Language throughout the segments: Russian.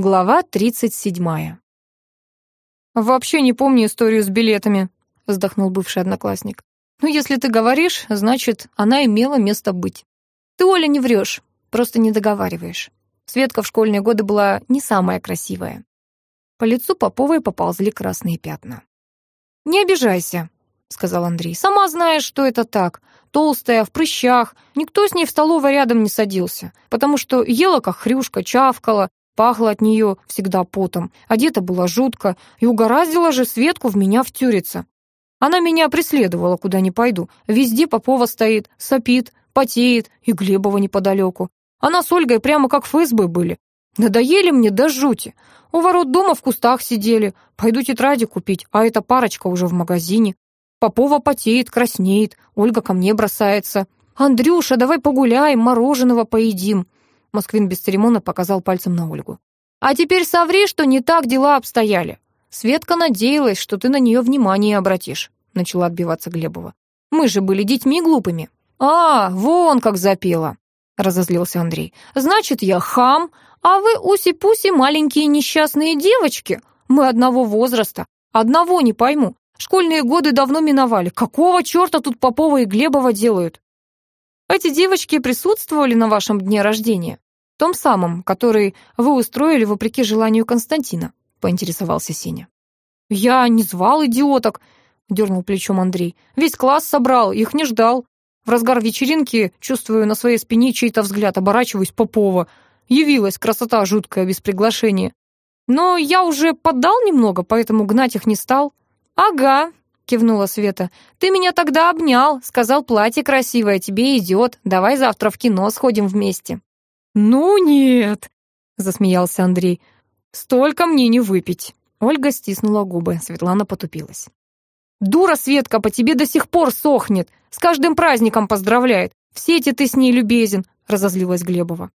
Глава 37. «Вообще не помню историю с билетами», — вздохнул бывший одноклассник. «Ну, если ты говоришь, значит, она имела место быть. Ты, Оля, не врешь, просто не договариваешь. Светка в школьные годы была не самая красивая». По лицу Поповой поползли красные пятна. «Не обижайся», — сказал Андрей. «Сама знаешь, что это так. Толстая, в прыщах. Никто с ней в столовой рядом не садился, потому что ела как хрюшка, чавкала, Пахло от нее всегда потом, одета была жутко, и угораздила же Светку в меня втюриться. Она меня преследовала, куда ни пойду. Везде Попова стоит, сопит, потеет, и Глебова неподалеку. Она с Ольгой прямо как ФСБ были. Надоели мне до жути. У ворот дома в кустах сидели. Пойду тетради купить, а эта парочка уже в магазине. Попова потеет, краснеет, Ольга ко мне бросается. «Андрюша, давай погуляем, мороженого поедим». Москвин без церемона показал пальцем на Ольгу. «А теперь соври, что не так дела обстояли. Светка надеялась, что ты на нее внимание обратишь», начала отбиваться Глебова. «Мы же были детьми глупыми». «А, вон как запела», разозлился Андрей. «Значит, я хам, а вы уси-пуси маленькие несчастные девочки. Мы одного возраста. Одного не пойму. Школьные годы давно миновали. Какого черта тут Попова и Глебова делают?» Эти девочки присутствовали на вашем дне рождения? Том самом, который вы устроили вопреки желанию Константина?» — поинтересовался Сеня. «Я не звал идиоток», — дернул плечом Андрей. «Весь класс собрал, их не ждал. В разгар вечеринки чувствую на своей спине чей-то взгляд, оборачиваюсь Попова. Явилась красота жуткая без приглашения. Но я уже поддал немного, поэтому гнать их не стал». «Ага», кивнула Света. «Ты меня тогда обнял, сказал, платье красивое, тебе идет, давай завтра в кино сходим вместе». «Ну нет», — засмеялся Андрей, — «столько мне не выпить». Ольга стиснула губы, Светлана потупилась. «Дура, Светка, по тебе до сих пор сохнет, с каждым праздником поздравляет, в сети ты с ней любезен», — разозлилась Глебова.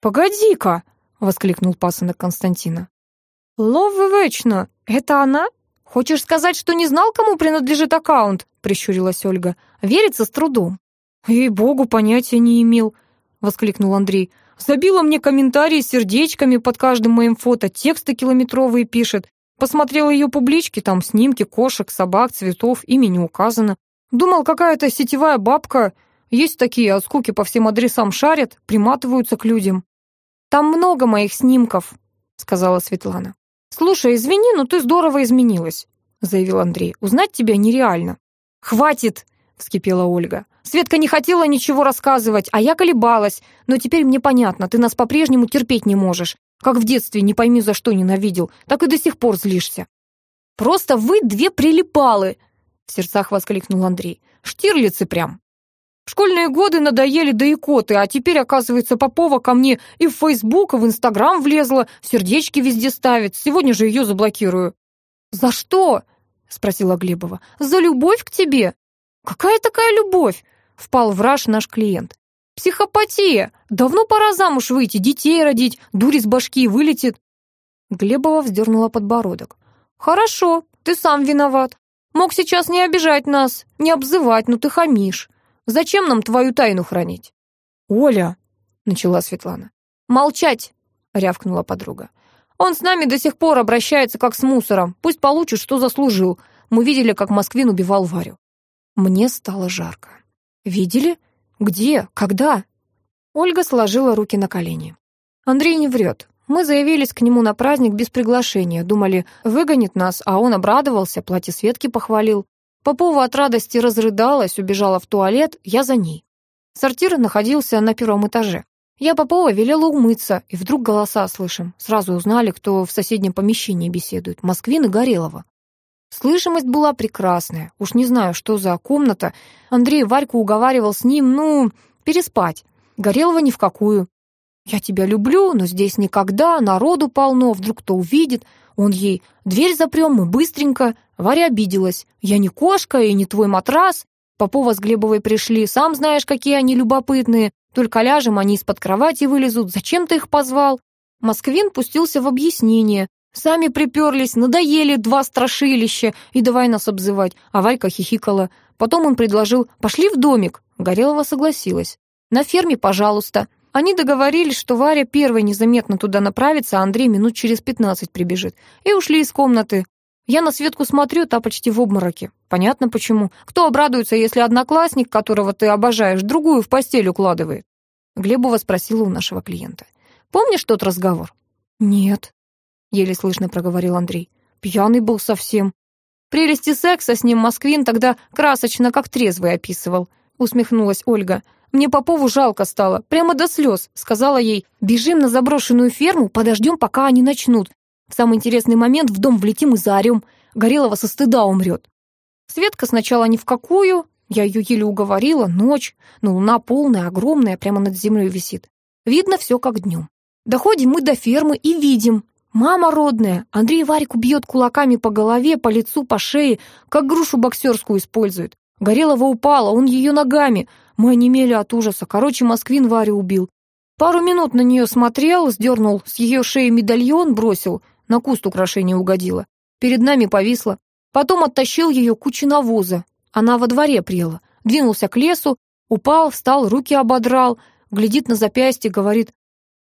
«Погоди-ка», — воскликнул пасынок Константина. «Ловы вечно, это она?» «Хочешь сказать, что не знал, кому принадлежит аккаунт?» — прищурилась Ольга. «Верится с трудом». «Ей-богу, понятия не имел», — воскликнул Андрей. «Забила мне комментарии с сердечками под каждым моим фото, тексты километровые пишет. Посмотрела ее публички, там снимки кошек, собак, цветов, имя не указано. Думал, какая-то сетевая бабка. Есть такие, от скуки по всем адресам шарят, приматываются к людям». «Там много моих снимков», — сказала Светлана. «Слушай, извини, но ты здорово изменилась», — заявил Андрей. «Узнать тебя нереально». «Хватит!» — вскипела Ольга. «Светка не хотела ничего рассказывать, а я колебалась. Но теперь мне понятно, ты нас по-прежнему терпеть не можешь. Как в детстве, не пойми за что ненавидел, так и до сих пор злишься». «Просто вы две прилипалы!» — в сердцах воскликнул Андрей. «Штирлицы прям!» Школьные годы надоели да икоты, а теперь, оказывается, Попова ко мне и в Фейсбук, и в Инстаграм влезла, сердечки везде ставит. Сегодня же ее заблокирую». «За что?» — спросила Глебова. «За любовь к тебе». «Какая такая любовь?» — впал в раж наш клиент. «Психопатия! Давно пора замуж выйти, детей родить, дурь из башки вылетит». Глебова вздернула подбородок. «Хорошо, ты сам виноват. Мог сейчас не обижать нас, не обзывать, но ты хамишь. Зачем нам твою тайну хранить?» «Оля!» — начала Светлана. «Молчать!» — рявкнула подруга. «Он с нами до сих пор обращается как с мусором. Пусть получит, что заслужил. Мы видели, как Москвин убивал Варю». Мне стало жарко. «Видели? Где? Когда?» Ольга сложила руки на колени. «Андрей не врет. Мы заявились к нему на праздник без приглашения. Думали, выгонит нас, а он обрадовался, платье Светки похвалил. Попова от радости разрыдалась, убежала в туалет, я за ней. Сортир находился на первом этаже. Я Попова велела умыться, и вдруг голоса слышим. Сразу узнали, кто в соседнем помещении беседует. Москвин и Горелова. Слышимость была прекрасная. Уж не знаю, что за комната. Андрей Варьку уговаривал с ним, ну, переспать. Горелова ни в какую. «Я тебя люблю, но здесь никогда, народу полно, вдруг кто увидит». Он ей «Дверь запрем, мы быстренько». Варя обиделась. «Я не кошка и не твой матрас». Попова с Глебовой пришли, сам знаешь, какие они любопытные. Только ляжем, они из-под кровати вылезут. Зачем ты их позвал? Москвин пустился в объяснение. Сами приперлись, надоели два страшилища, и давай нас обзывать. А Варька хихикала. Потом он предложил «пошли в домик». Горелова согласилась. «На ферме, пожалуйста». Они договорились, что Варя первой незаметно туда направится, а Андрей минут через пятнадцать прибежит. И ушли из комнаты. Я на Светку смотрю, та почти в обмороке. Понятно почему. Кто обрадуется, если одноклассник, которого ты обожаешь, другую в постель укладывает? Глебова спросила у нашего клиента. Помнишь тот разговор? Нет, еле слышно проговорил Андрей. Пьяный был совсем. Прелести секса с ним Москвин тогда красочно, как трезвый описывал, усмехнулась Ольга. Мне Попову жалко стало, прямо до слез. Сказала ей, бежим на заброшенную ферму, подождем, пока они начнут. В самый интересный момент в дом влетим и заорем. Горелого со стыда умрет. Светка сначала ни в какую, я ее еле уговорила, ночь, но луна полная, огромная, прямо над землей висит. Видно все как днем. Доходим мы до фермы и видим. Мама родная, Андрей Варику бьет кулаками по голове, по лицу, по шее, как грушу боксерскую использует. Горелова упала, он ее ногами. Мы онемели от ужаса. Короче, Москвин Варю убил. Пару минут на нее смотрел, сдернул с ее шеи медальон, бросил на куст украшения угодила. Перед нами повисла. Потом оттащил ее кучи навоза. Она во дворе прела. Двинулся к лесу, упал, встал, руки ободрал, глядит на запястье, говорит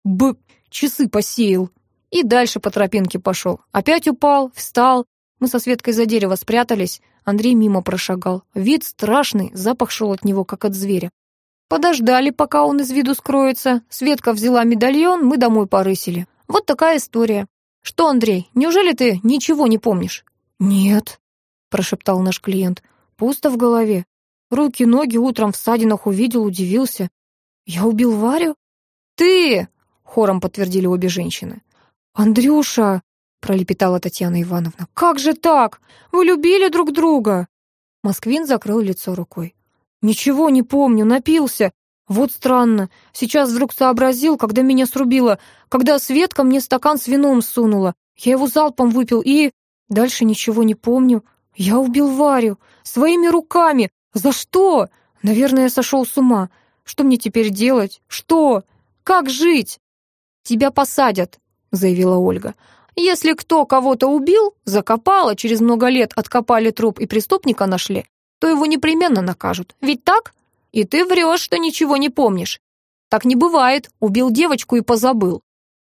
«Б, часы посеял». И дальше по тропинке пошел. Опять упал, встал. Мы со Светкой за дерево спрятались. Андрей мимо прошагал. Вид страшный, запах шел от него, как от зверя. Подождали, пока он из виду скроется. Светка взяла медальон, мы домой порысили. Вот такая история. «Что, Андрей, неужели ты ничего не помнишь?» «Нет», — прошептал наш клиент. «Пусто в голове. Руки, ноги утром в садинах увидел, удивился. Я убил Варю?» «Ты!» — хором подтвердили обе женщины. «Андрюша!» — пролепетала Татьяна Ивановна. «Как же так? Вы любили друг друга?» Москвин закрыл лицо рукой. «Ничего не помню, напился. Вот странно. Сейчас вдруг сообразил, когда меня срубило, когда Светка мне стакан с вином сунула. Я его залпом выпил и... Дальше ничего не помню. Я убил Варю. Своими руками. За что? Наверное, я сошел с ума. Что мне теперь делать? Что? Как жить? Тебя посадят, заявила Ольга. Если кто кого-то убил, закопал, а через много лет откопали труп и преступника нашли, то его непременно накажут. Ведь так? И ты врешь, что ничего не помнишь. Так не бывает, убил девочку и позабыл.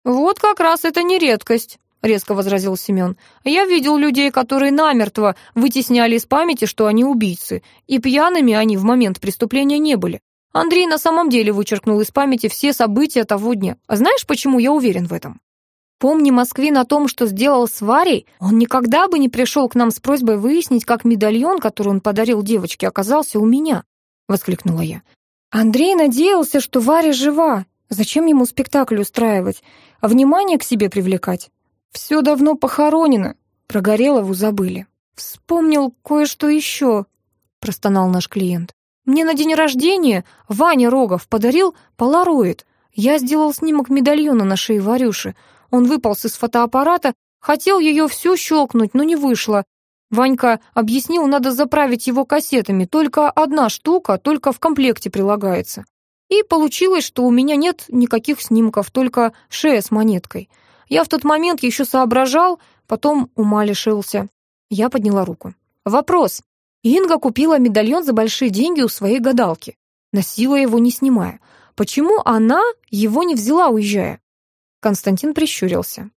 Вот как раз это не редкость, резко возразил Семен. Я видел людей, которые намертво вытесняли из памяти, что они убийцы, и пьяными они в момент преступления не были. Андрей на самом деле вычеркнул из памяти все события того дня. А знаешь, почему я уверен в этом? Помни Москвин о том, что сделал с Варей, он никогда бы не пришел к нам с просьбой выяснить, как медальон, который он подарил девочке, оказался у меня воскликнула я. Андрей надеялся, что Варя жива. Зачем ему спектакль устраивать, а внимание к себе привлекать? Все давно похоронено. Про Горелову забыли. Вспомнил кое-что еще, простонал наш клиент. Мне на день рождения Ваня Рогов подарил полароид. Я сделал снимок медальона на шее Варюши. Он выполз из фотоаппарата, хотел ее всю щелкнуть, но не вышло. Ванька объяснил, надо заправить его кассетами, только одна штука, только в комплекте прилагается. И получилось, что у меня нет никаких снимков, только шея с монеткой. Я в тот момент еще соображал, потом ума лишился. Я подняла руку. Вопрос. Инга купила медальон за большие деньги у своей гадалки. Носила его, не снимая. Почему она его не взяла, уезжая? Константин прищурился.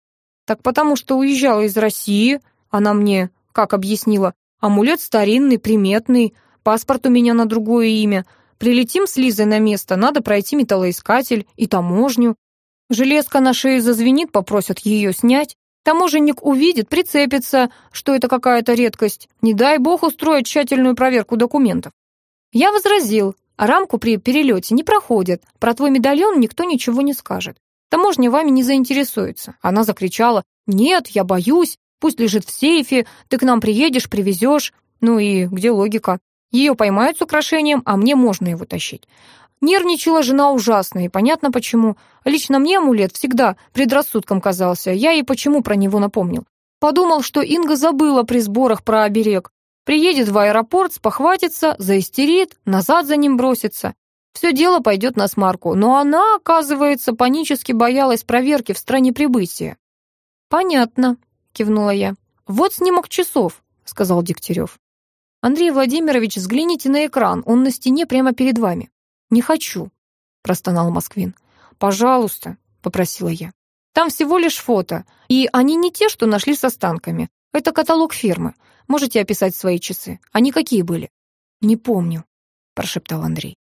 Так потому что уезжала из России, она мне как объяснила, амулет старинный, приметный, паспорт у меня на другое имя. Прилетим с Лизой на место, надо пройти металлоискатель и таможню. Железка на шее зазвенит, попросят ее снять. Таможенник увидит, прицепится, что это какая-то редкость. Не дай бог устроить тщательную проверку документов. Я возразил, рамку при перелете не проходят, про твой медальон никто ничего не скажет. Таможня вами не заинтересуется. Она закричала, нет, я боюсь, Пусть лежит в сейфе, ты к нам приедешь, привезешь. Ну и где логика? Ее поймают с украшением, а мне можно его тащить. Нервничала жена ужасно, и понятно почему. Лично мне амулет всегда предрассудком казался, я и почему про него напомнил. Подумал, что Инга забыла при сборах про оберег. Приедет в аэропорт, спохватится, заистерит, назад за ним бросится. Все дело пойдет на смарку, но она, оказывается, панически боялась проверки в стране прибытия. «Понятно», — кивнула я. «Вот снимок часов», — сказал Дегтярев. «Андрей Владимирович, взгляните на экран, он на стене прямо перед вами». «Не хочу», — простонал Москвин. пожалуйста», — попросила я. «Там всего лишь фото, и они не те, что нашли с останками. Это каталог фирмы. Можете описать свои часы? Они какие были?» «Не помню», — прошептал Андрей.